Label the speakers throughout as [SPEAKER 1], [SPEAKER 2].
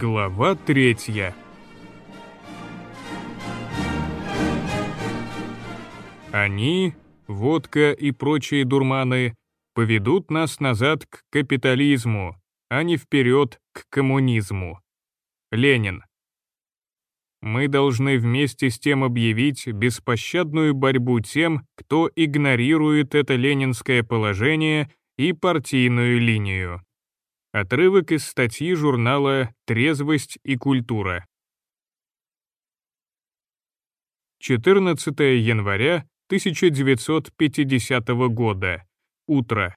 [SPEAKER 1] Глава третья. Они, водка и прочие дурманы, поведут нас назад к капитализму, а не вперед к коммунизму. Ленин. Мы должны вместе с тем объявить беспощадную борьбу тем, кто игнорирует это ленинское положение и партийную линию. Отрывок из статьи журнала «Трезвость и культура». 14 января 1950 года. Утро.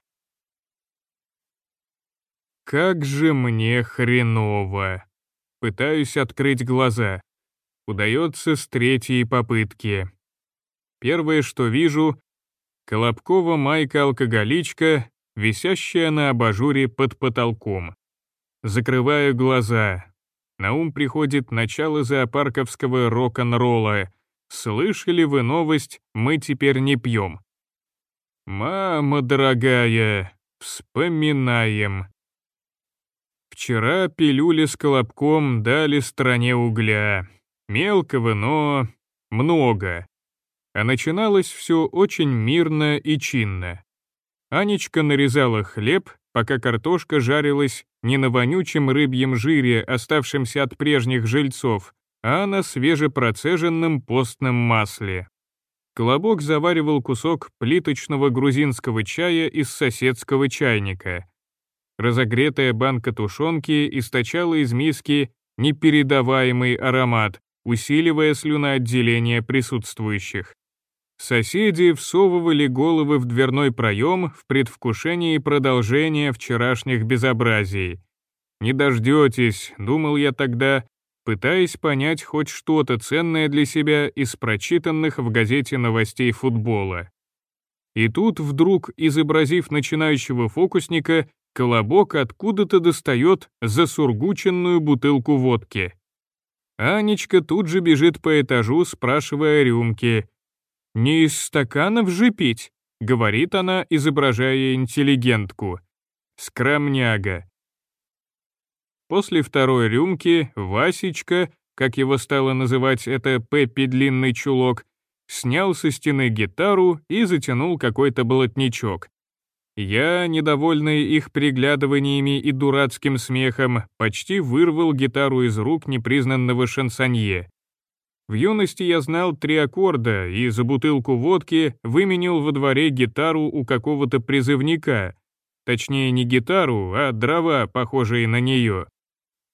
[SPEAKER 1] Как же мне хреново. Пытаюсь открыть глаза. Удается с третьей попытки. Первое, что вижу — Колобкова майка-алкоголичка висящая на абажуре под потолком. Закрываю глаза. На ум приходит начало зоопарковского рок-н-ролла. Слышали вы новость «Мы теперь не пьем»? «Мама дорогая, вспоминаем». Вчера пилюли с колобком дали стране угля. Мелкого, но много. А начиналось все очень мирно и чинно. Анечка нарезала хлеб, пока картошка жарилась не на вонючем рыбьем жире, оставшемся от прежних жильцов, а на свежепроцеженном постном масле. Колобок заваривал кусок плиточного грузинского чая из соседского чайника. Разогретая банка тушенки источала из миски непередаваемый аромат, усиливая слюноотделение присутствующих. Соседи всовывали головы в дверной проем в предвкушении продолжения вчерашних безобразий. «Не дождетесь», — думал я тогда, пытаясь понять хоть что-то ценное для себя из прочитанных в газете новостей футбола. И тут вдруг, изобразив начинающего фокусника, Колобок откуда-то достает засургученную бутылку водки. Анечка тут же бежит по этажу, спрашивая рюмки. «Не из стаканов же пить», — говорит она, изображая интеллигентку. Скромняга. После второй рюмки Васечка, как его стало называть это Пеппи Длинный Чулок, снял со стены гитару и затянул какой-то болотничок. Я, недовольный их приглядываниями и дурацким смехом, почти вырвал гитару из рук непризнанного шансонье. В юности я знал три аккорда и за бутылку водки выменил во дворе гитару у какого-то призывника. Точнее, не гитару, а дрова, похожие на нее.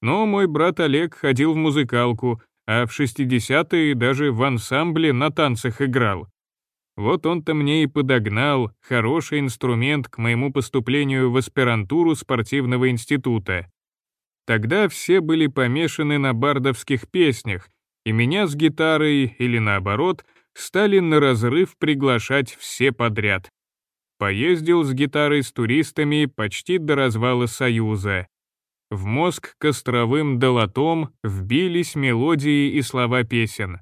[SPEAKER 1] Но мой брат Олег ходил в музыкалку, а в 60-е даже в ансамбле на танцах играл. Вот он-то мне и подогнал хороший инструмент к моему поступлению в аспирантуру спортивного института. Тогда все были помешаны на бардовских песнях, и меня с гитарой, или наоборот, стали на разрыв приглашать все подряд. Поездил с гитарой с туристами почти до развала Союза. В мозг костровым долотом вбились мелодии и слова песен.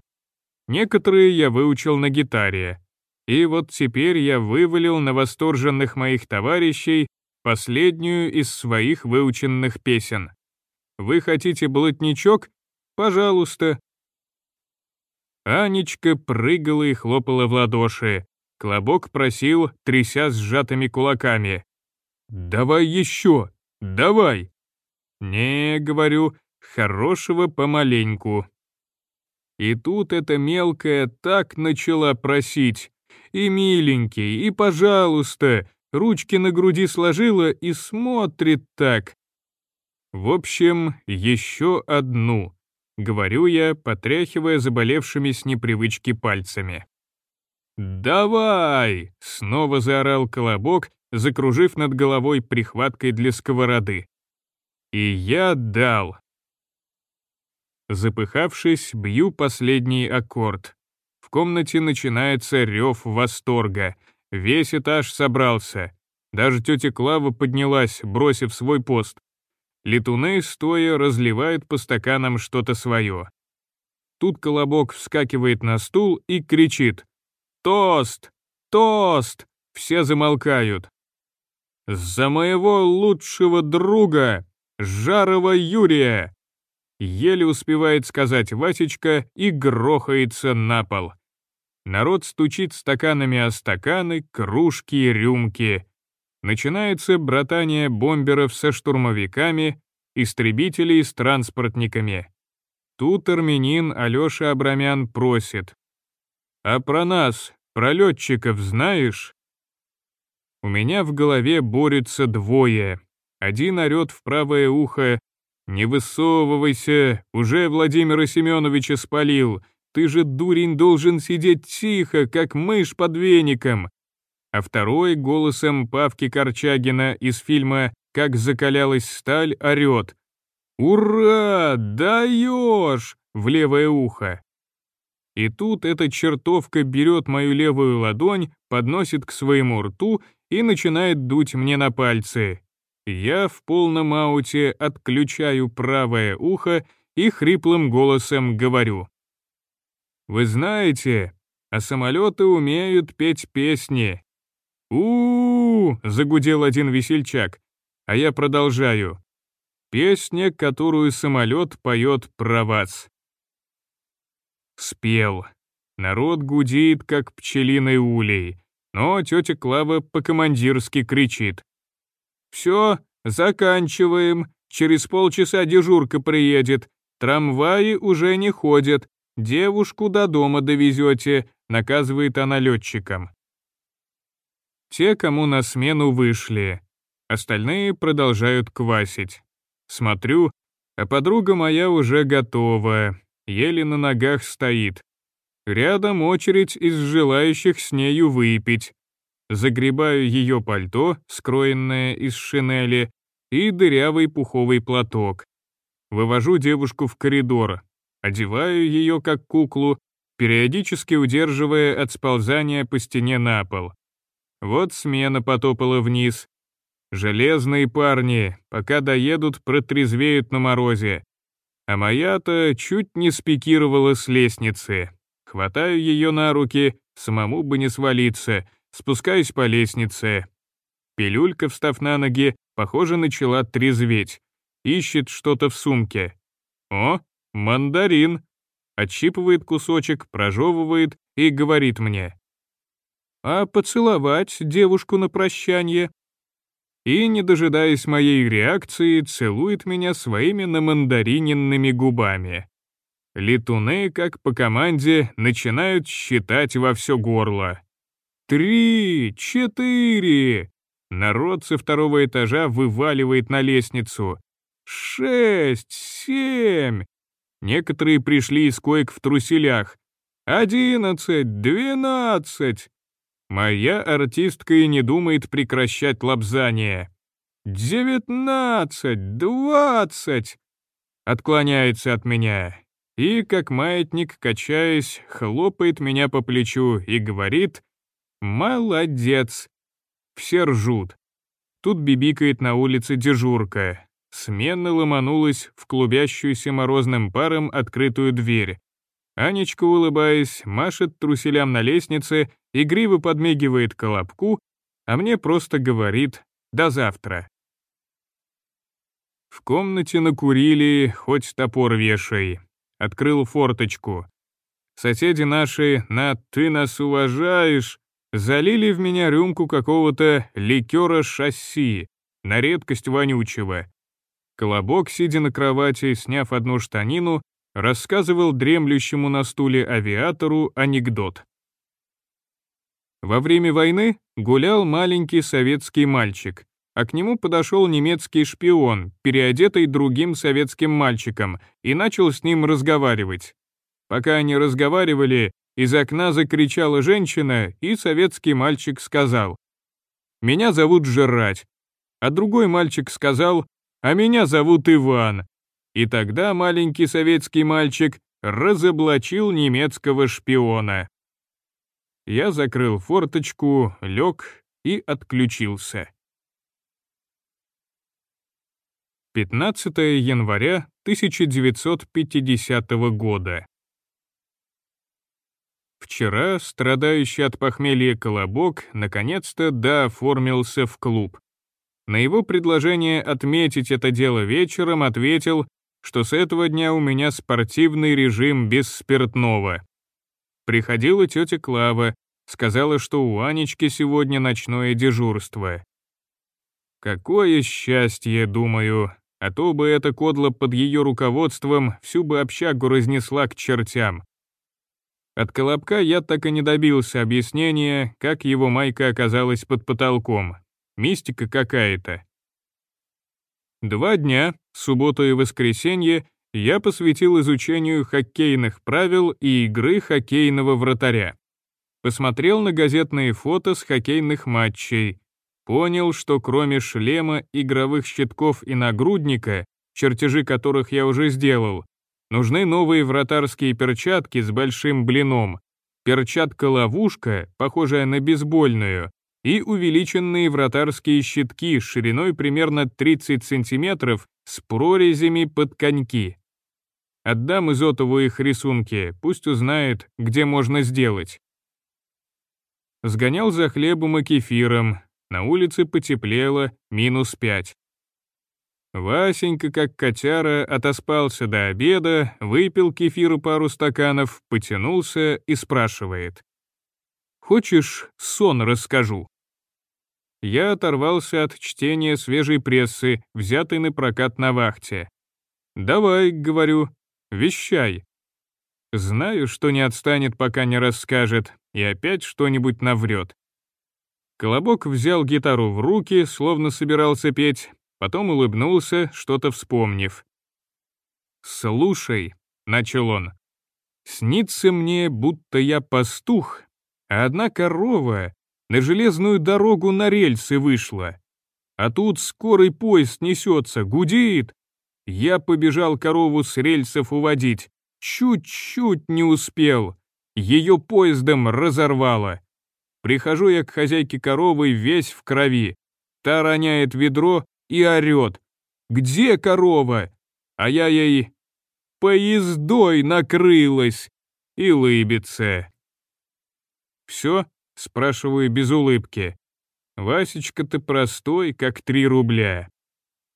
[SPEAKER 1] Некоторые я выучил на гитаре. И вот теперь я вывалил на восторженных моих товарищей последнюю из своих выученных песен. Вы хотите блатничок? Пожалуйста, Анечка прыгала и хлопала в ладоши. Клобок просил, тряся сжатыми кулаками. «Давай еще! Давай!» «Не, — говорю, — хорошего помаленьку». И тут эта мелкая так начала просить. И миленький, и пожалуйста, ручки на груди сложила и смотрит так. В общем, еще одну. — говорю я, потряхивая заболевшими с непривычки пальцами. «Давай!» — снова заорал колобок, закружив над головой прихваткой для сковороды. И я дал. Запыхавшись, бью последний аккорд. В комнате начинается рев восторга. Весь этаж собрался. Даже тетя Клава поднялась, бросив свой пост. Летуны, стоя, разливают по стаканам что-то свое. Тут Колобок вскакивает на стул и кричит «Тост! Тост!» Все замолкают. «За моего лучшего друга, Жарова Юрия!» еле успевает сказать Васечка и грохается на пол. Народ стучит стаканами о стаканы, кружки рюмки. Начинается братание бомберов со штурмовиками, истребителей с транспортниками. Тут армянин Алёша Абрамян просит. «А про нас, про летчиков, знаешь?» У меня в голове борются двое. Один орет в правое ухо «Не высовывайся, уже Владимира Семеновича спалил, ты же, дурень, должен сидеть тихо, как мышь под веником!» А второй голосом Павки Корчагина из фильма «Как закалялась сталь» орет «Ура! Даешь!» в левое ухо. И тут эта чертовка берет мою левую ладонь, подносит к своему рту и начинает дуть мне на пальцы. Я в полном ауте отключаю правое ухо и хриплым голосом говорю. «Вы знаете, а самолеты умеют петь песни». «У-у-у!» — загудел один весельчак, а я продолжаю. Песня, которую самолет поет про вас. Спел. Народ гудит, как пчелиной улей, но тетя Клава по-командирски кричит. «Все, заканчиваем, через полчаса дежурка приедет, трамваи уже не ходят, девушку до дома довезете», наказывает она летчикам. Те, кому на смену вышли, остальные продолжают квасить. Смотрю, а подруга моя уже готова, еле на ногах стоит. Рядом очередь из желающих с нею выпить. Загребаю ее пальто, скроенное из шинели, и дырявый пуховый платок. Вывожу девушку в коридор, одеваю ее как куклу, периодически удерживая от сползания по стене на пол. Вот смена потопала вниз, Железные парни, пока доедут, протрезвеют на морозе. А моя-то чуть не спикировала с лестницы. Хватаю ее на руки, самому бы не свалиться, спускаюсь по лестнице. Пилюлька, встав на ноги, похоже, начала трезветь. Ищет что-то в сумке. О, мандарин. Отщипывает кусочек, прожевывает и говорит мне. А поцеловать девушку на прощание? и, не дожидаясь моей реакции, целует меня своими намандариненными губами. Летуны, как по команде, начинают считать во все горло. «Три! Четыре!» Народ со второго этажа вываливает на лестницу. «Шесть! Семь!» Некоторые пришли из коек в труселях. «Одиннадцать! Двенадцать!» Моя артистка и не думает прекращать лапзание. «Девятнадцать! Двадцать!» Отклоняется от меня и, как маятник, качаясь, хлопает меня по плечу и говорит «Молодец!» Все ржут. Тут бибикает на улице дежурка. Сменно ломанулась в клубящуюся морозным паром открытую дверь. Анечка, улыбаясь, машет труселям на лестнице, игриво подмигивает колобку, а мне просто говорит «до завтра». В комнате накурили, хоть топор вешай. Открыл форточку. Соседи наши, на «ты нас уважаешь», залили в меня рюмку какого-то ликера шасси, на редкость вонючего. Колобок, сидя на кровати, сняв одну штанину, рассказывал дремлющему на стуле авиатору анекдот. Во время войны гулял маленький советский мальчик, а к нему подошел немецкий шпион, переодетый другим советским мальчиком, и начал с ним разговаривать. Пока они разговаривали, из окна закричала женщина, и советский мальчик сказал «Меня зовут Жрать», а другой мальчик сказал «А меня зовут Иван», и тогда маленький советский мальчик разоблачил немецкого шпиона. Я закрыл форточку, лег и отключился. 15 января 1950 года. Вчера страдающий от похмелья Колобок наконец-то дооформился в клуб. На его предложение отметить это дело вечером ответил, что с этого дня у меня спортивный режим без спиртного. Приходила тетя Клава, сказала, что у Анечки сегодня ночное дежурство. Какое счастье, думаю, а то бы эта кодла под ее руководством всю бы общагу разнесла к чертям. От Колобка я так и не добился объяснения, как его майка оказалась под потолком. Мистика какая-то. Два дня, субботу и воскресенье, я посвятил изучению хоккейных правил и игры хоккейного вратаря. Посмотрел на газетные фото с хоккейных матчей, Понял, что кроме шлема, игровых щитков и нагрудника, чертежи которых я уже сделал, нужны новые вратарские перчатки с большим блином, перчатка-ловушка, похожая на бейсбольную, и увеличенные вратарские щитки шириной примерно 30 см с прорезями под коньки. Отдам Изотову их рисунки, пусть узнает, где можно сделать. Сгонял за хлебом и кефиром, на улице потеплело, минус пять. Васенька, как котяра, отоспался до обеда, выпил кефиру пару стаканов, потянулся и спрашивает. «Хочешь, сон расскажу?» Я оторвался от чтения свежей прессы, взятой на прокат на вахте. «Давай», — говорю, — «вещай». Знаю, что не отстанет, пока не расскажет, и опять что-нибудь наврет. Колобок взял гитару в руки, словно собирался петь, потом улыбнулся, что-то вспомнив. «Слушай», — начал он, — «снится мне, будто я пастух, а одна корова на железную дорогу на рельсы вышла. А тут скорый поезд несется, гудит. Я побежал корову с рельсов уводить, чуть-чуть не успел, ее поездом разорвало. Прихожу я к хозяйке коровы весь в крови. Та роняет ведро и орет. «Где корова?» А я ей «Поездой накрылась!» и лыбится. «Все?» — спрашиваю без улыбки. «Васечка, ты простой, как три рубля».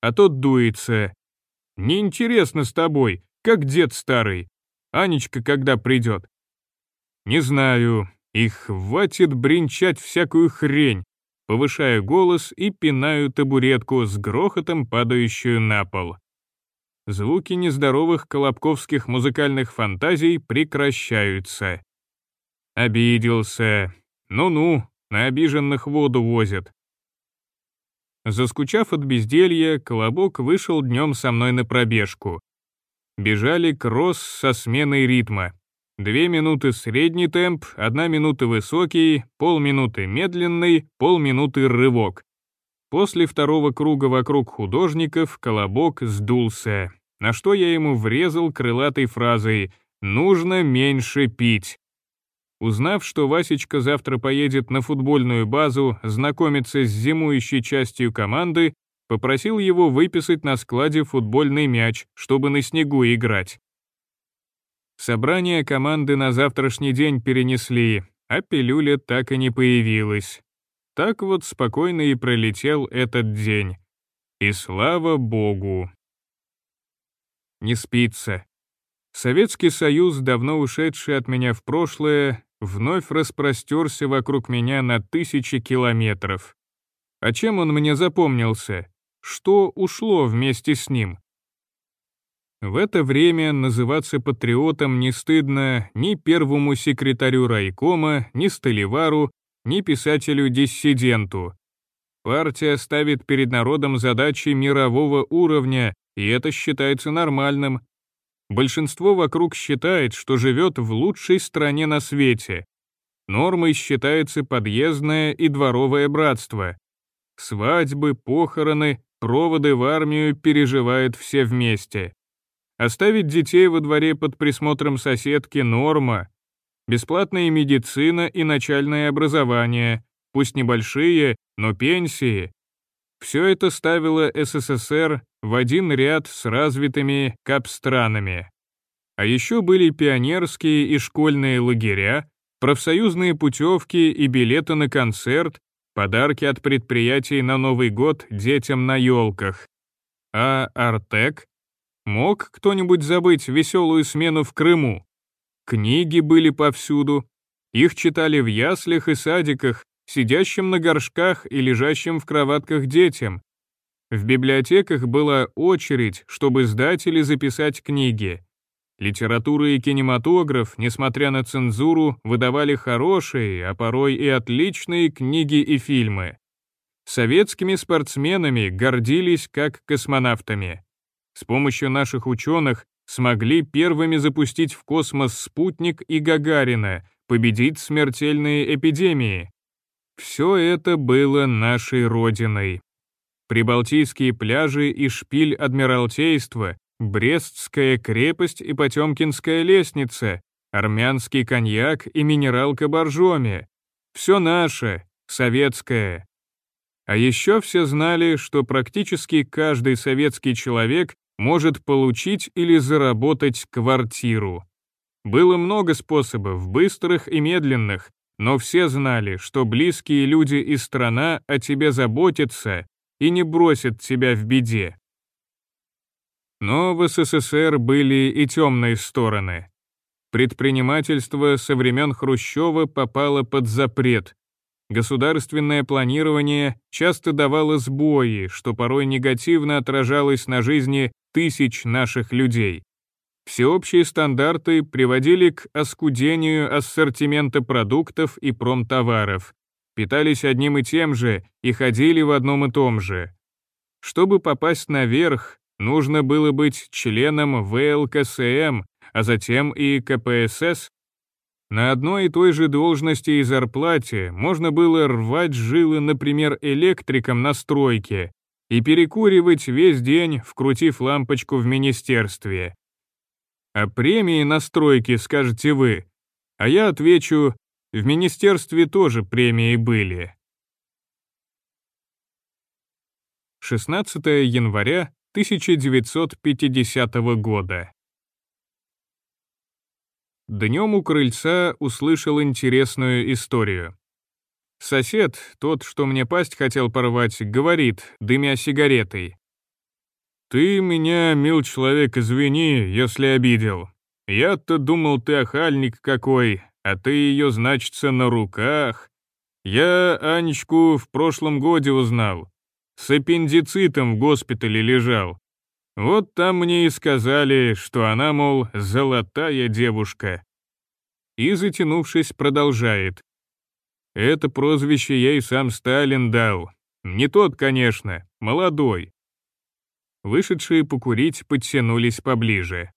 [SPEAKER 1] А тот дуется. «Неинтересно с тобой, как дед старый. Анечка когда придет?» «Не знаю, и хватит бренчать всякую хрень, повышая голос и пинаю табуретку с грохотом, падающую на пол. Звуки нездоровых колобковских музыкальных фантазий прекращаются. Обиделся. Ну-ну, на обиженных воду возят. Заскучав от безделья, Колобок вышел днем со мной на пробежку. Бежали кросс со сменой ритма. Две минуты средний темп, одна минута высокий, полминуты медленный, полминуты рывок. После второго круга вокруг художников колобок сдулся, на что я ему врезал крылатой фразой «нужно меньше пить». Узнав, что Васечка завтра поедет на футбольную базу знакомиться с зимующей частью команды, попросил его выписать на складе футбольный мяч, чтобы на снегу играть. Собрание команды на завтрашний день перенесли, а пилюля так и не появилась. Так вот спокойно и пролетел этот день. И слава богу. Не спится. Советский Союз, давно ушедший от меня в прошлое, вновь распростерся вокруг меня на тысячи километров. А чем он мне запомнился? Что ушло вместе с ним? В это время называться патриотом не стыдно ни первому секретарю райкома, ни Столивару, ни писателю-диссиденту. Партия ставит перед народом задачи мирового уровня, и это считается нормальным. Большинство вокруг считает, что живет в лучшей стране на свете. Нормой считается подъездное и дворовое братство. Свадьбы, похороны, проводы в армию переживают все вместе. Оставить детей во дворе под присмотром соседки — норма. Бесплатная медицина и начальное образование, пусть небольшие, но пенсии. Все это ставило СССР в один ряд с развитыми капстранами. А еще были пионерские и школьные лагеря, профсоюзные путевки и билеты на концерт, подарки от предприятий на Новый год детям на елках. А Артек Мог кто-нибудь забыть веселую смену в Крыму? Книги были повсюду. Их читали в яслях и садиках, сидящим на горшках и лежащим в кроватках детям. В библиотеках была очередь, чтобы сдать или записать книги. Литература и кинематограф, несмотря на цензуру, выдавали хорошие, а порой и отличные книги и фильмы. Советскими спортсменами гордились как космонавтами. С помощью наших ученых смогли первыми запустить в космос спутник и Гагарина, победить смертельные эпидемии. Все это было нашей родиной. Прибалтийские пляжи и шпиль Адмиралтейства, Брестская крепость и Потемкинская лестница, армянский коньяк и минералка боржоми. Все наше, советское. А еще все знали, что практически каждый советский человек может получить или заработать квартиру. Было много способов, быстрых и медленных, но все знали, что близкие люди и страна о тебе заботятся и не бросят тебя в беде. Но в СССР были и темные стороны. Предпринимательство со времен Хрущева попало под запрет. Государственное планирование часто давало сбои, что порой негативно отражалось на жизни тысяч наших людей. Всеобщие стандарты приводили к оскудению ассортимента продуктов и промтоваров, питались одним и тем же и ходили в одном и том же. Чтобы попасть наверх, нужно было быть членом ВЛКСМ, а затем и КПСС. На одной и той же должности и зарплате можно было рвать жилы, например, электриком на стройке и перекуривать весь день, вкрутив лампочку в министерстве. А премии на стройке, скажете вы. А я отвечу, в министерстве тоже премии были. 16 января 1950 года. Днем у крыльца услышал интересную историю. Сосед, тот, что мне пасть хотел порвать, говорит, дымя сигаретой. «Ты меня, мил человек, извини, если обидел. Я-то думал, ты охальник какой, а ты ее, значится, на руках. Я Анечку в прошлом годе узнал. С аппендицитом в госпитале лежал. Вот там мне и сказали, что она, мол, золотая девушка». И, затянувшись, продолжает. «Это прозвище я и сам Сталин дал. Не тот, конечно, молодой. Вышедшие покурить подтянулись поближе.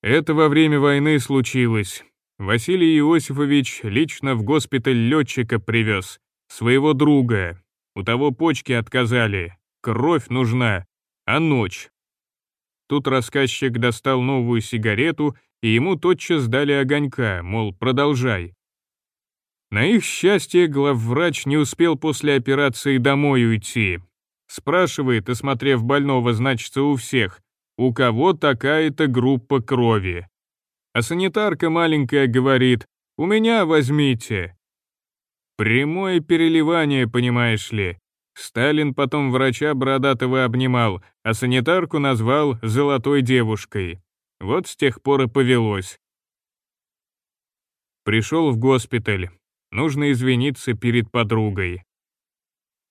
[SPEAKER 1] Это во время войны случилось. Василий Иосифович лично в госпиталь летчика привез, своего друга. У того почки отказали, кровь нужна, а ночь. Тут рассказчик достал новую сигарету, и ему тотчас дали огонька, мол, продолжай. На их счастье главврач не успел после операции домой уйти, Спрашивает, осмотрев больного, значится у всех, у кого такая-то группа крови. А санитарка маленькая говорит, у меня возьмите. Прямое переливание, понимаешь ли. Сталин потом врача Бородатого обнимал, а санитарку назвал «золотой девушкой». Вот с тех пор и повелось. Пришел в госпиталь. Нужно извиниться перед подругой.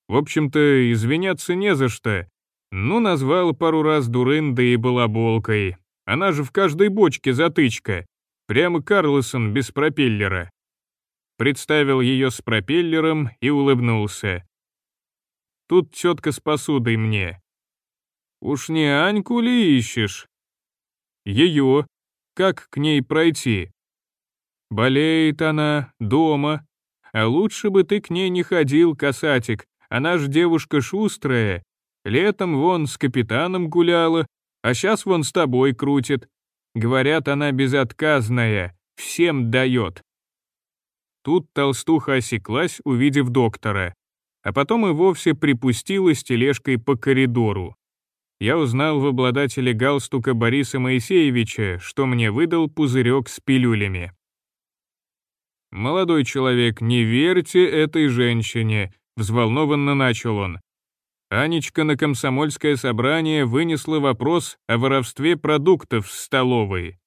[SPEAKER 1] В общем-то, извиняться не за что. Ну, назвал пару раз дурындой и балаболкой. Она же в каждой бочке затычка. Прямо Карлосон без пропеллера. Представил ее с пропеллером и улыбнулся. Тут тетка с посудой мне. Уж не Аньку ли ищешь? Ее. Как к ней пройти? Болеет она, дома. А лучше бы ты к ней не ходил, касатик, она ж девушка шустрая. Летом вон с капитаном гуляла, а сейчас вон с тобой крутит. Говорят, она безотказная, всем дает. Тут толстуха осеклась, увидев доктора, а потом и вовсе припустила с тележкой по коридору. Я узнал в обладателе галстука Бориса Моисеевича, что мне выдал пузырек с пилюлями. «Молодой человек, не верьте этой женщине», — взволнованно начал он. Анечка на комсомольское собрание вынесла вопрос о воровстве продуктов в столовой.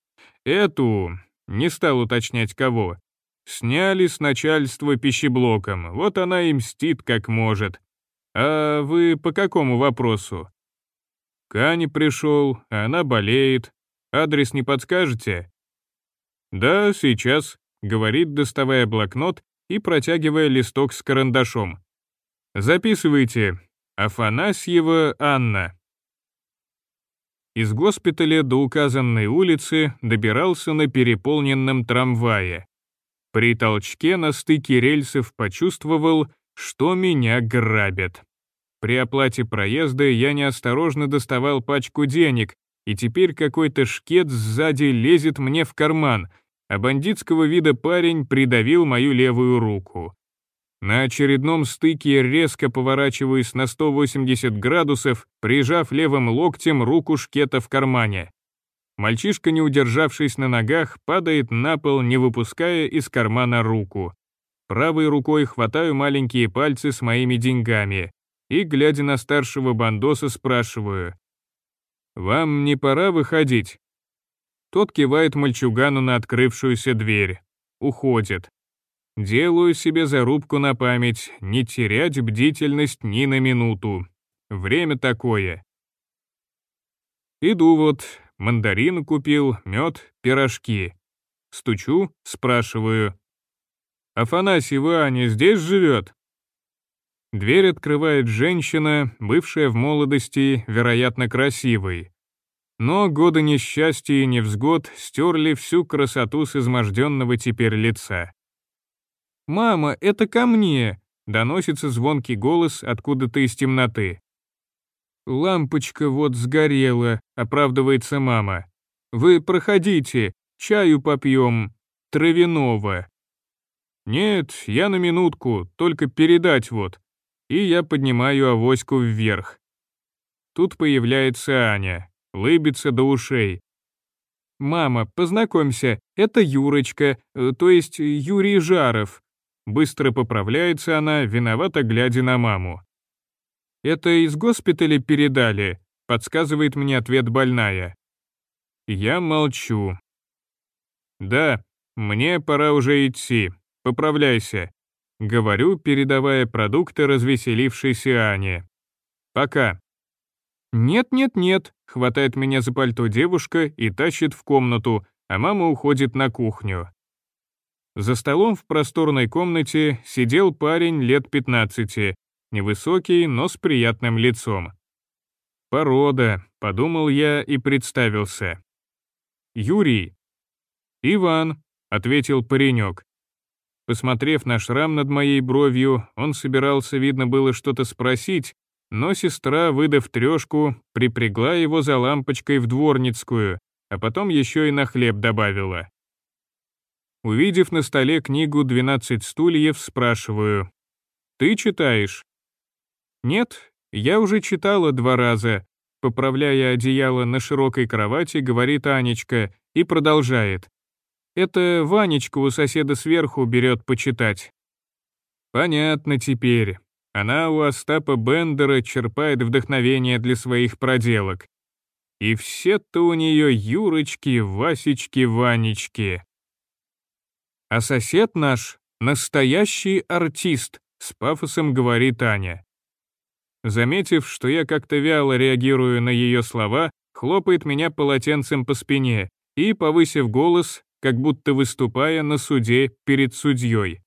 [SPEAKER 1] Эту, не стал уточнять кого, сняли с начальства пищеблоком, вот она и мстит как может. А вы по какому вопросу? Кани пришел, а она болеет. Адрес не подскажете? Да, сейчас, говорит, доставая блокнот и протягивая листок с карандашом. Записывайте, Афанасьева Анна. Из госпиталя до указанной улицы добирался на переполненном трамвае. При толчке на стыке рельсов почувствовал, что меня грабят. При оплате проезда я неосторожно доставал пачку денег, и теперь какой-то шкет сзади лезет мне в карман, а бандитского вида парень придавил мою левую руку. На очередном стыке резко поворачиваюсь на 180 градусов, прижав левым локтем руку шкета в кармане. Мальчишка, не удержавшись на ногах, падает на пол, не выпуская из кармана руку. Правой рукой хватаю маленькие пальцы с моими деньгами и, глядя на старшего бандоса, спрашиваю. «Вам не пора выходить?» Тот кивает мальчугану на открывшуюся дверь. Уходит. Делаю себе зарубку на память, не терять бдительность ни на минуту. Время такое. Иду вот, мандарин купил, мед, пирожки. Стучу, спрашиваю. «Афанасий Ваня здесь живет?» Дверь открывает женщина, бывшая в молодости, вероятно, красивой. Но годы несчастья и невзгод стерли всю красоту с изможденного теперь лица. «Мама, это ко мне!» — доносится звонкий голос откуда-то из темноты. «Лампочка вот сгорела», — оправдывается мама. «Вы проходите, чаю попьем, травяного». «Нет, я на минутку, только передать вот». И я поднимаю авоську вверх. Тут появляется Аня, лыбится до ушей. «Мама, познакомься, это Юрочка, э, то есть Юрий Жаров. Быстро поправляется она, виновато глядя на маму. «Это из госпиталя передали», — подсказывает мне ответ больная. Я молчу. «Да, мне пора уже идти. Поправляйся», — говорю, передавая продукты развеселившейся Ане. «Пока». «Нет-нет-нет», — хватает меня за пальто девушка и тащит в комнату, а мама уходит на кухню. За столом в просторной комнате сидел парень лет 15, невысокий, но с приятным лицом. «Порода», — подумал я и представился. «Юрий». «Иван», — ответил паренек. Посмотрев на шрам над моей бровью, он собирался, видно было, что-то спросить, но сестра, выдав трешку, припрягла его за лампочкой в дворницкую, а потом еще и на хлеб добавила. Увидев на столе книгу «12 стульев», спрашиваю. «Ты читаешь?» «Нет, я уже читала два раза», поправляя одеяло на широкой кровати, говорит Анечка и продолжает. «Это Ванечка у соседа сверху берет почитать». Понятно теперь. Она у Остапа Бендера черпает вдохновение для своих проделок. И все-то у нее Юрочки, Васечки, Ванечки. А сосед наш — настоящий артист, с пафосом говорит Аня. Заметив, что я как-то вяло реагирую на ее слова, хлопает меня полотенцем по спине и, повысив голос, как будто выступая на суде перед судьей.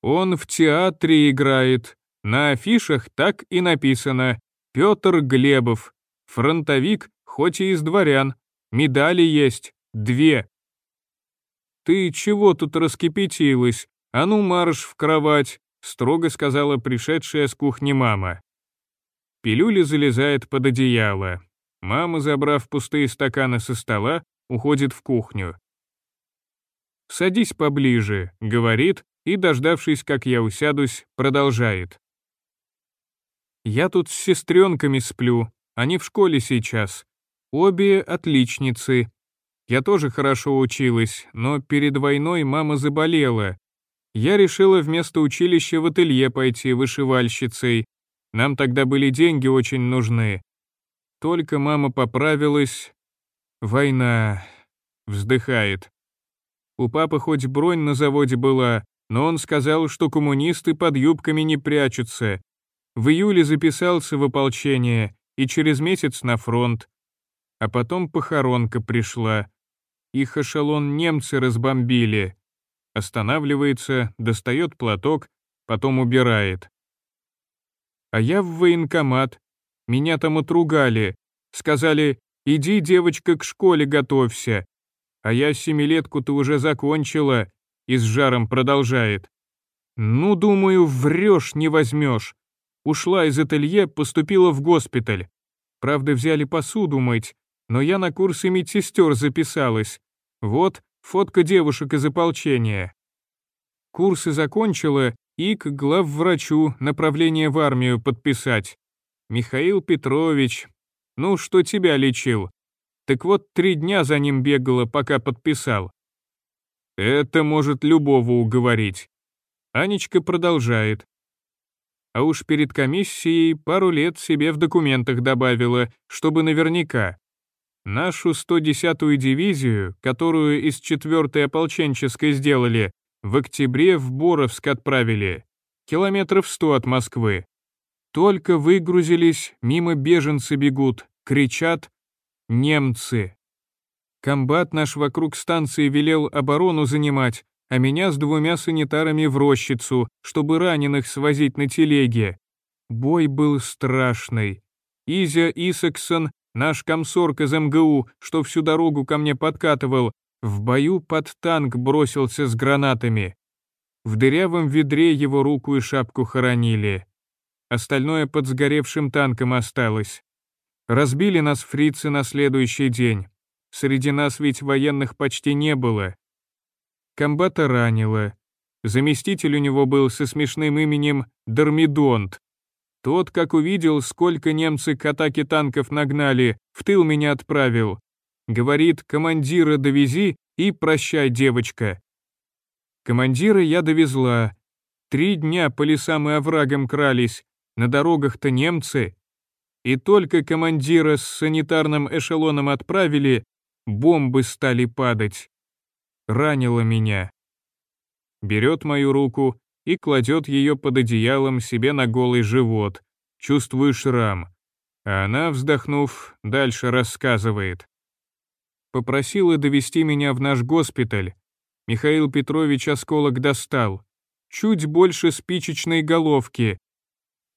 [SPEAKER 1] Он в театре играет, на афишах так и написано «Петр Глебов», фронтовик, хоть и из дворян, медали есть, две, «Ты чего тут раскипятилась? А ну марш в кровать!» — строго сказала пришедшая с кухни мама. Пилюля залезает под одеяло. Мама, забрав пустые стаканы со стола, уходит в кухню. «Садись поближе», — говорит, и, дождавшись, как я усядусь, продолжает. «Я тут с сестренками сплю, они в школе сейчас. Обе отличницы, я тоже хорошо училась, но перед войной мама заболела. Я решила вместо училища в ателье пойти вышивальщицей. Нам тогда были деньги очень нужны. Только мама поправилась. Война. Вздыхает. У папы хоть бронь на заводе была, но он сказал, что коммунисты под юбками не прячутся. В июле записался в ополчение и через месяц на фронт. А потом похоронка пришла. Их эшелон немцы разбомбили. Останавливается, достает платок, потом убирает. А я в военкомат. Меня там отругали. Сказали, иди, девочка, к школе готовься. А я семилетку-то уже закончила, и с жаром продолжает. Ну, думаю, врешь, не возьмешь. Ушла из ателье, поступила в госпиталь. Правда, взяли посуду мыть, но я на курсы медсестер записалась. Вот, фотка девушек из ополчения. Курсы закончила и к главврачу направление в армию подписать. Михаил Петрович, ну что тебя лечил? Так вот, три дня за ним бегала, пока подписал. Это может любого уговорить. Анечка продолжает. А уж перед комиссией пару лет себе в документах добавила, чтобы наверняка. Нашу 110-ю дивизию, которую из 4-й ополченческой сделали, в октябре в Боровск отправили, километров 100 от Москвы. Только выгрузились, мимо беженцы бегут, кричат «Немцы!». Комбат наш вокруг станции велел оборону занимать, а меня с двумя санитарами в рощицу, чтобы раненых свозить на телеге. Бой был страшный. Изя Исаксон, наш комсорг из МГУ, что всю дорогу ко мне подкатывал, в бою под танк бросился с гранатами. В дырявом ведре его руку и шапку хоронили. Остальное под сгоревшим танком осталось. Разбили нас фрицы на следующий день. Среди нас ведь военных почти не было. Комбата ранило. Заместитель у него был со смешным именем Дормидонт. Тот, как увидел, сколько немцы к атаке танков нагнали, в тыл меня отправил. Говорит, командира довези и прощай, девочка. Командира я довезла. Три дня по лесам и оврагам крались, на дорогах-то немцы. И только командира с санитарным эшелоном отправили, бомбы стали падать. Ранило меня. Берет мою руку и кладет ее под одеялом себе на голый живот. Чувствую шрам. А она, вздохнув, дальше рассказывает. Попросила довести меня в наш госпиталь. Михаил Петрович осколок достал. Чуть больше спичечной головки.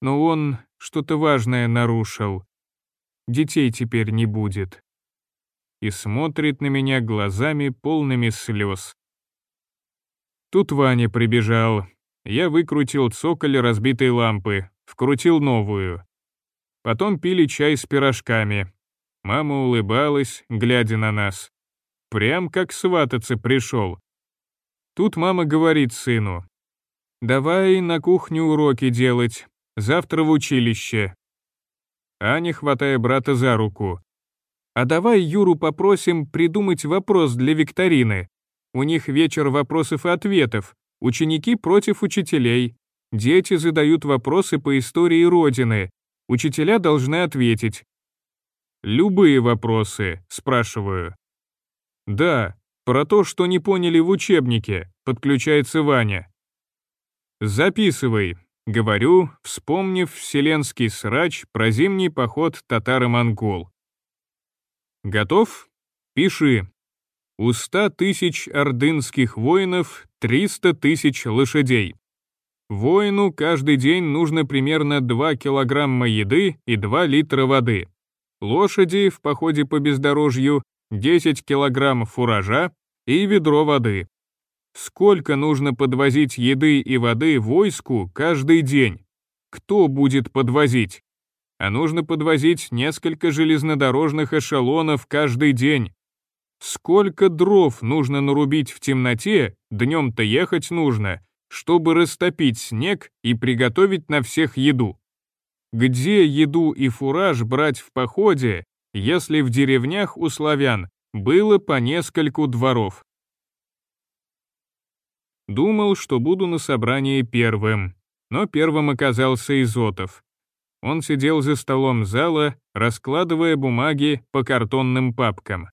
[SPEAKER 1] Но он что-то важное нарушил. Детей теперь не будет и смотрит на меня глазами полными слез. Тут Ваня прибежал. Я выкрутил цоколь разбитой лампы, вкрутил новую. Потом пили чай с пирожками. Мама улыбалась, глядя на нас. Прям как свататься пришел. Тут мама говорит сыну. «Давай на кухню уроки делать, завтра в училище». Аня, хватая брата за руку. А давай Юру попросим придумать вопрос для викторины. У них вечер вопросов и ответов. Ученики против учителей. Дети задают вопросы по истории Родины. Учителя должны ответить. «Любые вопросы», — спрашиваю. «Да, про то, что не поняли в учебнике», — подключается Ваня. «Записывай», — говорю, вспомнив вселенский срач про зимний поход татаро-монгол. Готов? Пиши. У ста тысяч ордынских воинов 300 тысяч лошадей. Воину каждый день нужно примерно 2 килограмма еды и 2 литра воды. Лошади в походе по бездорожью 10 килограммов фуража и ведро воды. Сколько нужно подвозить еды и воды войску каждый день? Кто будет подвозить? а нужно подвозить несколько железнодорожных эшелонов каждый день. Сколько дров нужно нарубить в темноте, днем-то ехать нужно, чтобы растопить снег и приготовить на всех еду. Где еду и фураж брать в походе, если в деревнях у славян было по нескольку дворов? Думал, что буду на собрании первым, но первым оказался Изотов. Он сидел за столом зала, раскладывая бумаги по картонным папкам.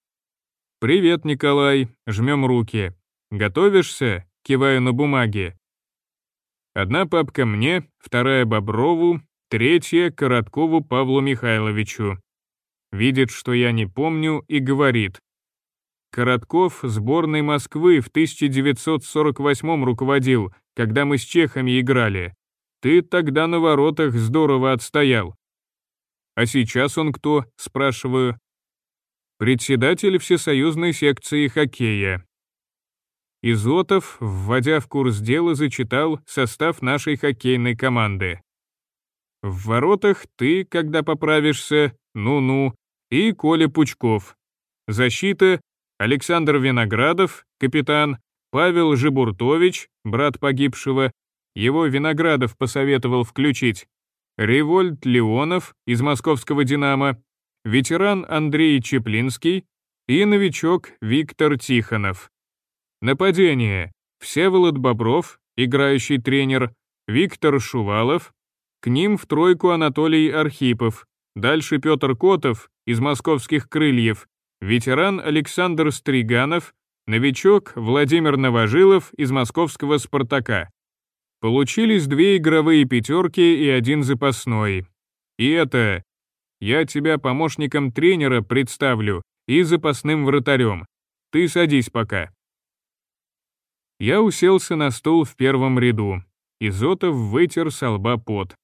[SPEAKER 1] «Привет, Николай», жмем руки. «Готовишься?» киваю на бумаге. Одна папка мне, вторая Боброву, третья Короткову Павлу Михайловичу. Видит, что я не помню, и говорит. Коротков сборной Москвы в 1948 руководил, когда мы с чехами играли. Ты тогда на воротах здорово отстоял. А сейчас он кто, спрашиваю. Председатель Всесоюзной секции хоккея. Изотов, вводя в курс дела, зачитал состав нашей хоккейной команды. В воротах ты, когда поправишься, ну-ну, и Коля Пучков. Защита — Александр Виноградов, капитан, Павел Жибуртович, брат погибшего, его Виноградов посоветовал включить, Револьт Леонов из московского «Динамо», ветеран Андрей Чеплинский и новичок Виктор Тихонов. Нападение. Всеволод Бобров, играющий тренер, Виктор Шувалов, к ним в тройку Анатолий Архипов, дальше Петр Котов из «Московских крыльев», ветеран Александр Стриганов, новичок Владимир Новожилов из московского «Спартака». Получились две игровые пятерки и один запасной. И это... Я тебя помощником тренера представлю и запасным вратарем. Ты садись пока. Я уселся на стул в первом ряду. Изотов вытер со лба пот.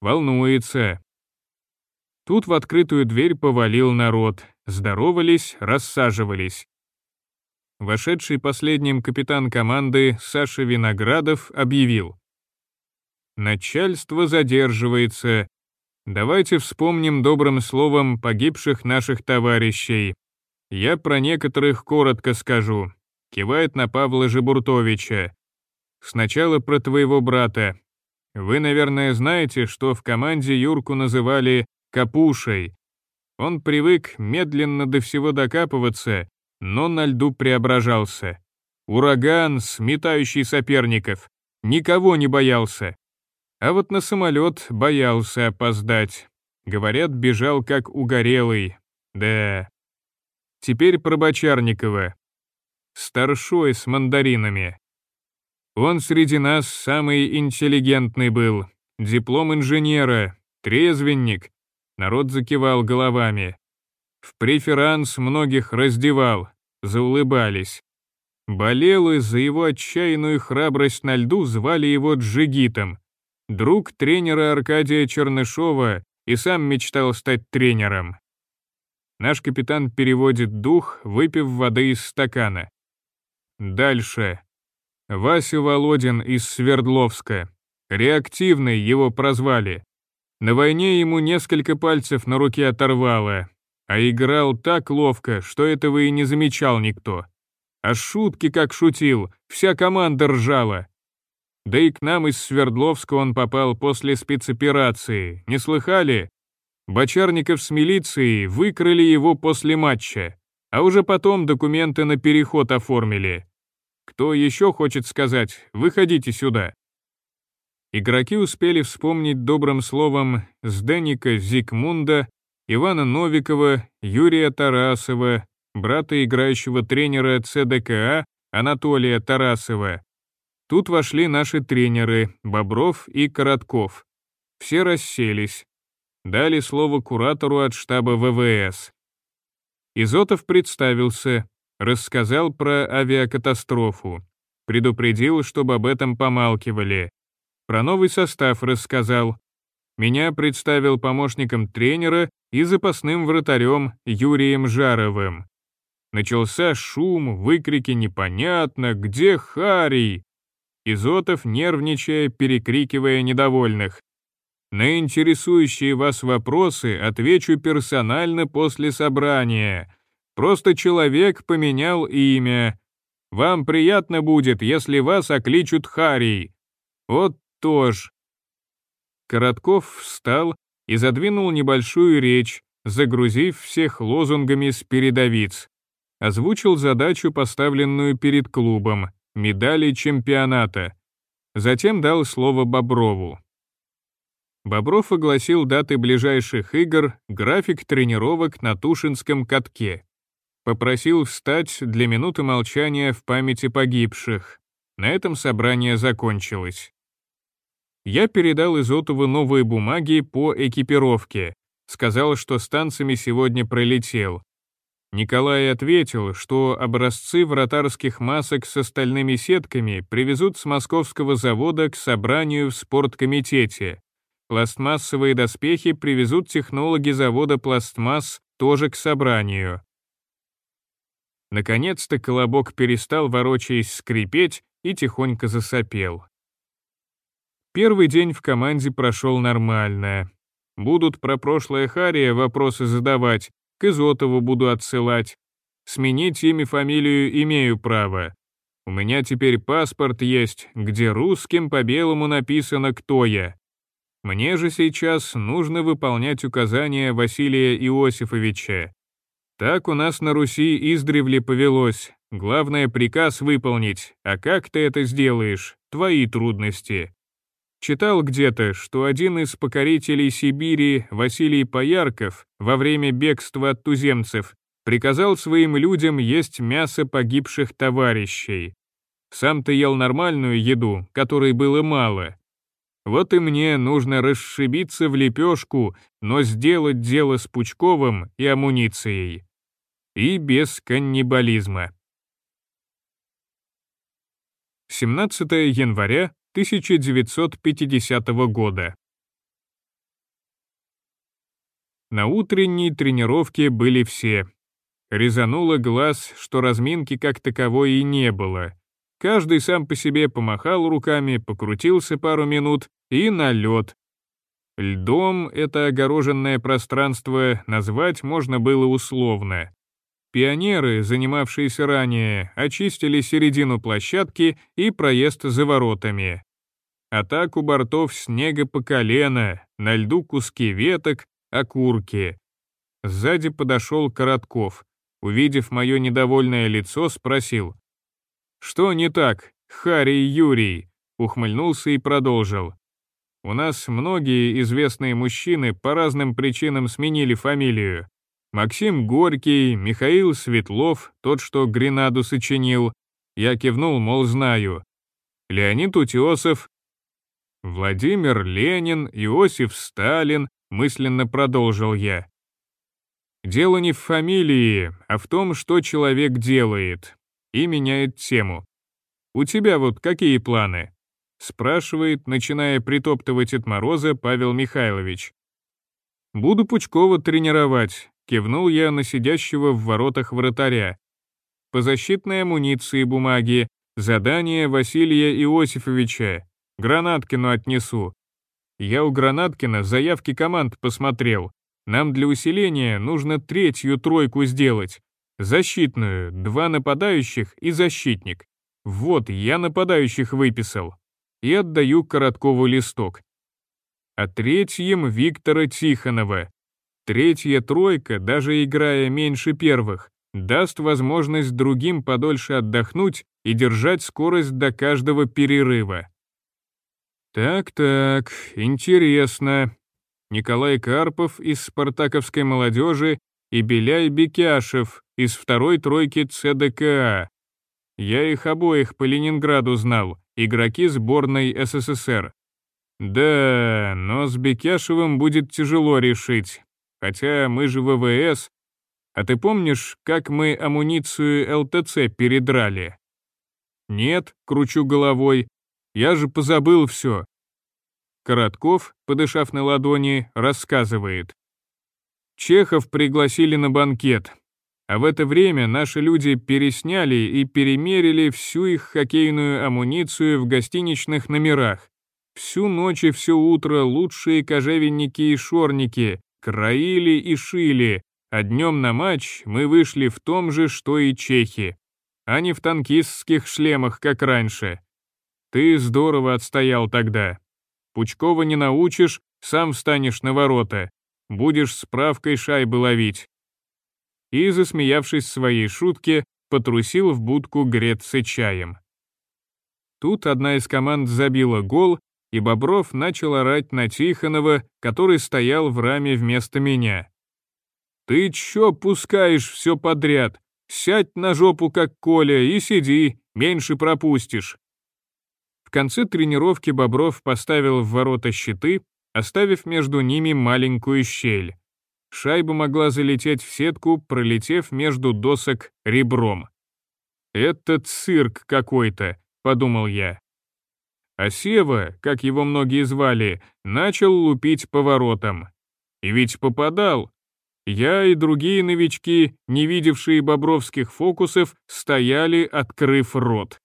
[SPEAKER 1] Волнуется. Тут в открытую дверь повалил народ. Здоровались, рассаживались. Вошедший последним капитан команды Саша Виноградов объявил. «Начальство задерживается. Давайте вспомним добрым словом погибших наших товарищей. Я про некоторых коротко скажу кивает на Павла Жибуртовича. «Сначала про твоего брата. Вы, наверное, знаете, что в команде Юрку называли «капушей». Он привык медленно до всего докапываться, но на льду преображался. Ураган, сметающий соперников. Никого не боялся. А вот на самолет боялся опоздать. Говорят, бежал как угорелый. Да. Теперь про Бочарникова старшой с мандаринами. Он среди нас самый интеллигентный был, диплом инженера, трезвенник. Народ закивал головами. В преферанс многих раздевал, заулыбались. Болел из-за его отчаянную храбрость на льду, звали его Джигитом. Друг тренера Аркадия Чернышова и сам мечтал стать тренером. Наш капитан переводит дух, выпив воды из стакана. Дальше. Вася Володин из Свердловска. Реактивный его прозвали. На войне ему несколько пальцев на руке оторвало, а играл так ловко, что этого и не замечал никто. А шутки как шутил, вся команда ржала. Да и к нам из Свердловска он попал после спецоперации, не слыхали? Бочарников с милицией выкрали его после матча а уже потом документы на переход оформили. Кто еще хочет сказать, выходите сюда. Игроки успели вспомнить добрым словом Сденика Зигмунда, Ивана Новикова, Юрия Тарасова, брата играющего тренера ЦДКА Анатолия Тарасова. Тут вошли наши тренеры Бобров и Коротков. Все расселись. Дали слово куратору от штаба ВВС. Изотов представился, рассказал про авиакатастрофу, предупредил, чтобы об этом помалкивали. Про новый состав рассказал. Меня представил помощником тренера и запасным вратарем Юрием Жаровым. Начался шум, выкрики «Непонятно! Где Харий?» Изотов, нервничая, перекрикивая недовольных. На интересующие вас вопросы отвечу персонально после собрания. Просто человек поменял имя. Вам приятно будет, если вас окличут Харий. Вот тоже. Коротков встал и задвинул небольшую речь, загрузив всех лозунгами с передовиц. Озвучил задачу, поставленную перед клубом, медали чемпионата. Затем дал слово Боброву. Бобров огласил даты ближайших игр, график тренировок на Тушинском катке. Попросил встать для минуты молчания в памяти погибших. На этом собрание закончилось. Я передал Изотову новые бумаги по экипировке. Сказал, что с танцами сегодня пролетел. Николай ответил, что образцы вратарских масок с остальными сетками привезут с московского завода к собранию в спорткомитете. Пластмассовые доспехи привезут технологи завода «Пластмасс» тоже к собранию. Наконец-то колобок перестал, ворочаясь, скрипеть и тихонько засопел. Первый день в команде прошел нормально. Будут про прошлое Хария вопросы задавать, к Изотову буду отсылать. Сменить имя, фамилию имею право. У меня теперь паспорт есть, где русским по белому написано «Кто я». Мне же сейчас нужно выполнять указания Василия Иосифовича. Так у нас на Руси издревле повелось. Главное приказ выполнить, а как ты это сделаешь, твои трудности. Читал где-то, что один из покорителей Сибири, Василий Поярков, во время бегства от туземцев, приказал своим людям есть мясо погибших товарищей. Сам-то ел нормальную еду, которой было мало, вот и мне нужно расшибиться в лепешку, но сделать дело с Пучковым и амуницией. И без каннибализма. 17 января 1950 года. На утренней тренировке были все. Резануло глаз, что разминки как таковой и не было. Каждый сам по себе помахал руками, покрутился пару минут и на лед. Льдом это огороженное пространство назвать можно было условно. Пионеры, занимавшиеся ранее, очистили середину площадки и проезд за воротами. А так у бортов снега по колено, на льду куски веток, окурки. Сзади подошел Коротков. Увидев мое недовольное лицо, спросил. «Что не так, Харри Юрий?» Ухмыльнулся и продолжил. «У нас многие известные мужчины по разным причинам сменили фамилию. Максим Горький, Михаил Светлов, тот, что Гренаду сочинил. Я кивнул, мол, знаю. Леонид Утесов, Владимир Ленин, Иосиф Сталин, мысленно продолжил я. Дело не в фамилии, а в том, что человек делает и меняет тему. «У тебя вот какие планы?» спрашивает, начиная притоптывать от мороза Павел Михайлович. «Буду Пучкова тренировать», — кивнул я на сидящего в воротах вратаря. «По защитной амуниции бумаги, задание Василия Иосифовича, Гранаткину отнесу. Я у Гранаткина заявки команд посмотрел. Нам для усиления нужно третью тройку сделать. Защитную, два нападающих и защитник. Вот, я нападающих выписал. И отдаю Короткову листок. А третьим Виктора Тихонова. Третья тройка, даже играя меньше первых, даст возможность другим подольше отдохнуть и держать скорость до каждого перерыва. Так-так, интересно. Николай Карпов из спартаковской молодежи и Беляй Бекяшев из второй тройки ЦДКА. Я их обоих по Ленинграду знал, игроки сборной СССР. Да, но с Бекяшевым будет тяжело решить, хотя мы же ВВС. А ты помнишь, как мы амуницию ЛТЦ передрали? Нет, кручу головой, я же позабыл все. Коротков, подышав на ладони, рассказывает. Чехов пригласили на банкет, а в это время наши люди пересняли и перемерили всю их хоккейную амуницию в гостиничных номерах. Всю ночь и все утро лучшие кожевенники и шорники краили и шили, а днем на матч мы вышли в том же, что и чехи, а не в танкистских шлемах, как раньше. Ты здорово отстоял тогда. Пучкова не научишь, сам встанешь на ворота. Будешь справкой шайбы ловить». И, засмеявшись своей шутке, потрусил в будку греться чаем. Тут одна из команд забила гол, и Бобров начал орать на Тихонова, который стоял в раме вместо меня. «Ты чё пускаешь все подряд? Сядь на жопу, как Коля, и сиди, меньше пропустишь». В конце тренировки Бобров поставил в ворота щиты, оставив между ними маленькую щель. Шайба могла залететь в сетку, пролетев между досок ребром. «Это цирк какой-то», — подумал я. А Сева, как его многие звали, начал лупить поворотом. И ведь попадал. Я и другие новички, не видевшие бобровских фокусов, стояли, открыв рот.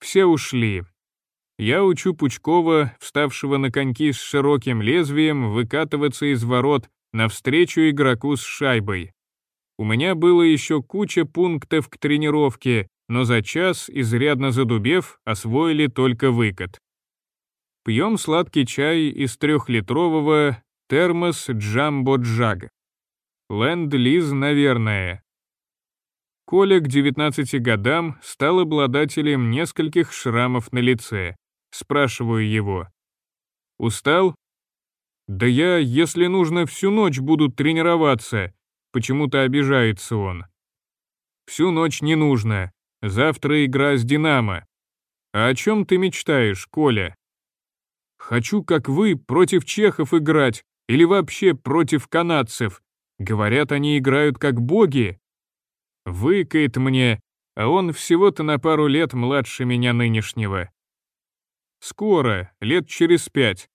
[SPEAKER 1] Все ушли. Я учу Пучкова, вставшего на коньки с широким лезвием, выкатываться из ворот навстречу игроку с шайбой. У меня было еще куча пунктов к тренировке, но за час, изрядно задубев, освоили только выкат. Пьем сладкий чай из трехлитрового термос Джамбо Джаг. Ленд-лиз, наверное. Коля к 19 годам стал обладателем нескольких шрамов на лице. Спрашиваю его. «Устал?» «Да я, если нужно, всю ночь буду тренироваться», почему-то обижается он. «Всю ночь не нужно. Завтра игра с «Динамо». А о чем ты мечтаешь, Коля?» «Хочу, как вы, против чехов играть, или вообще против канадцев. Говорят, они играют как боги, Выкает мне, а он всего-то на пару лет младше меня нынешнего. Скоро, лет через пять,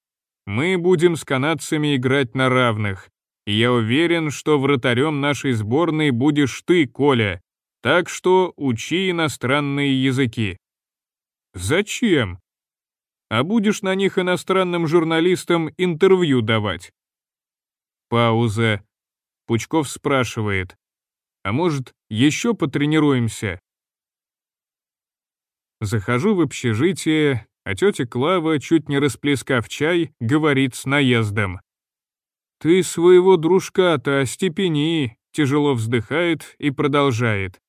[SPEAKER 1] мы будем с канадцами играть на равных. Я уверен, что вратарем нашей сборной будешь ты, Коля. Так что учи иностранные языки. Зачем? А будешь на них иностранным журналистам интервью давать. Пауза. Пучков спрашивает. А может, еще потренируемся?» Захожу в общежитие, а тетя Клава, чуть не расплескав чай, говорит с наездом. «Ты своего дружка-то остепени», тяжело вздыхает и продолжает.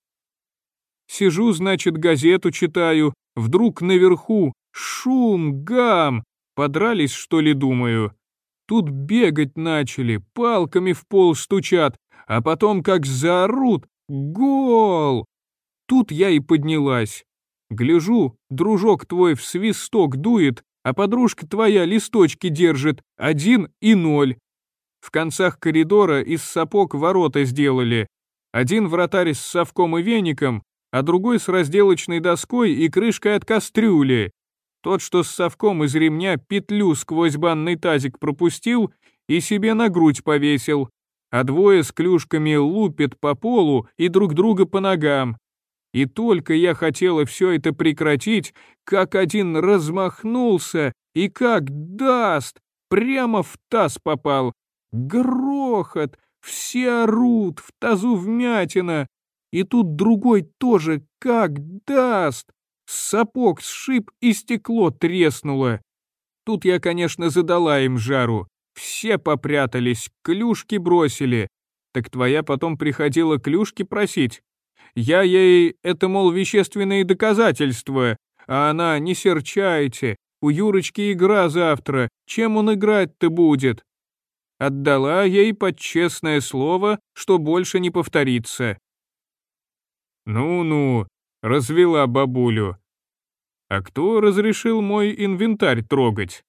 [SPEAKER 1] «Сижу, значит, газету читаю, вдруг наверху шум, гам, подрались, что ли, думаю. Тут бегать начали, палками в пол стучат, а потом как заорут «Гол!». Тут я и поднялась. Гляжу, дружок твой в свисток дует, а подружка твоя листочки держит, один и ноль. В концах коридора из сапог ворота сделали. Один вратарь с совком и веником, а другой с разделочной доской и крышкой от кастрюли. Тот, что с совком из ремня петлю сквозь банный тазик пропустил и себе на грудь повесил, а двое с клюшками лупят по полу и друг друга по ногам. И только я хотела все это прекратить, как один размахнулся и как даст, прямо в таз попал. Грохот, все орут, в тазу вмятина. И тут другой тоже как даст. Сапог сшиб и стекло треснуло. Тут я, конечно, задала им жару. Все попрятались, клюшки бросили. Так твоя потом приходила клюшки просить. Я ей, это, мол, вещественные доказательства, а она, не серчайте, у Юрочки игра завтра, чем он играть-то будет? Отдала ей под честное слово, что больше не повторится. Ну-ну, развела бабулю. А кто разрешил мой инвентарь трогать?